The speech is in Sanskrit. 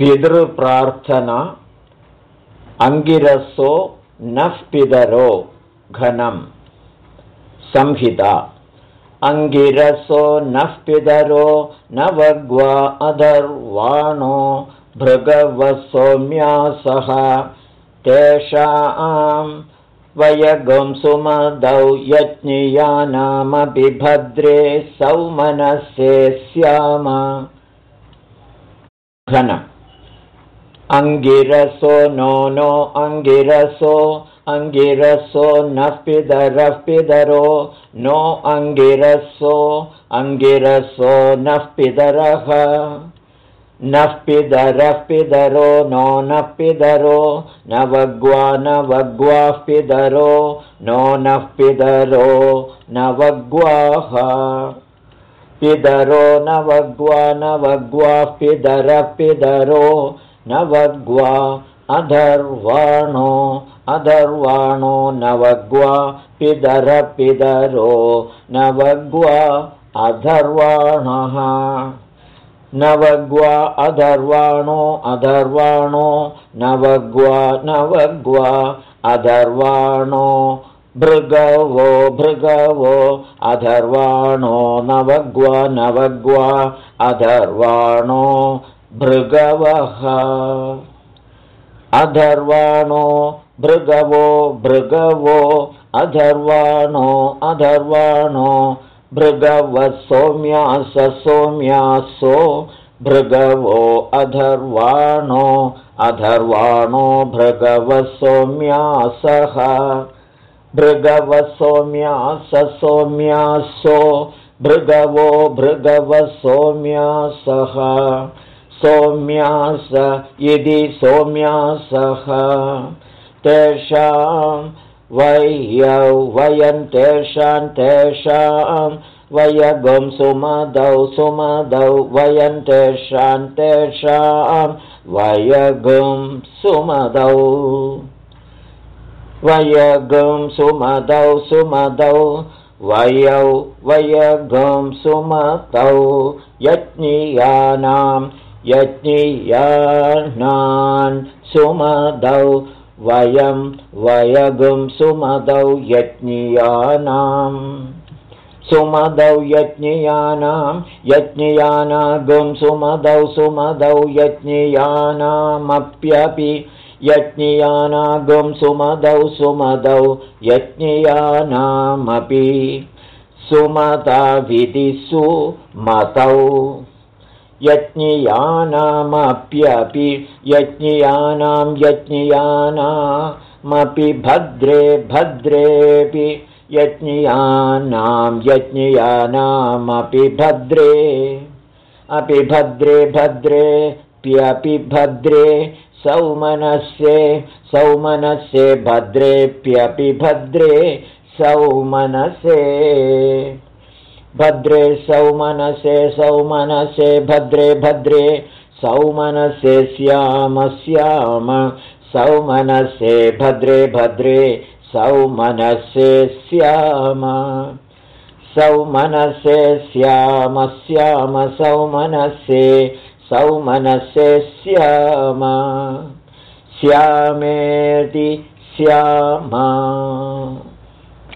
पितृप्रार्थना अङ्गिरसो नः पितरो घनम्। संहिता। अङ्गिरसो नः पितरो नवग्वा अधर्वाणो भृगवसौम्यासः तेषां वयगुं सुमदौ यज्ञियानामपि भद्रे सौमनस्ये स्याम घन अङ्गिरसो नो नो अङ्गिरसो अङ्गिरसो नः पितरः पितरो नो अङ्गिरसो अङ्गिरसो नः पितरः नः पितरः पितरो नो नः पितरो नवग्वा नवग्वाः पितरो नो नः पितरो नवग्वाः पितरो नवग्वा नवग्वाः पितरः पितरो नवग्वा अधर्वाणो अधर्वाणो नवग्वा पितरो नवग्वा अधर्वाणः। नवग्वा अधर्वाणो अधर्वाणो नवग्वा नवग्वा अधर्वाणो भृगवो भृगवो अधर्वाणो नवग्वा नवग्वा अधर्वाणो भृगवः। अधर्वाणो भृगवो भृगवो। अधर्वाणो अधर्वाणो। भृगवः सौम्यास सौम्यासो। भृगवो अधर्वाणो। अधर्वाणो भृगवः सौम्यासः। भृगवः सौम्यास सौम्यासो। भृगवो भृगवः सौम्यासः सौम्यास यदि सौम्यासः तेषां वय्यौ वयं तेषां तेषां वयगुं सुमदौ सुमदौ वयं तेषां तेषां वयगुं सुमदौ। वयगुं सुमदौ सुमदौ वयौ वयगुं सुमतौ यज्ञियानां यज्ञियानान् सुमदौ वयं वयगुं सुमदौ यज्ञियानां सुमदौ यज्ञियानां यज्ञियानागुं सुमदौ सुमदौ यज्ञियानामप्यपि यज्ञियानागुं सुमदौ सुमदौ यज्ञियानामपि। सुमताविधिसु मतौ यज्ञियानामप्यपि यज्ञियानां यज्ञियानामपि भद्रे भद्रेऽपि यज्ञियानां यज्ञियानामपि भद्रे अपि भद्रे भद्रेऽप्यपि भद्रे सौमनस्ये सौमनस्ये भद्रेऽप्यपि भद्रे सौमनसे भद्रे सौमनसे सौमनसे भद्रे भद्रे। सौमनसे श्याम श्याम। सौमनसे भद्रे भद्रे। सौमनसे श्याम। सौमनसे श्याम श्याम। सौमनसे सौमनसे श्याम। श्यामेति श्याम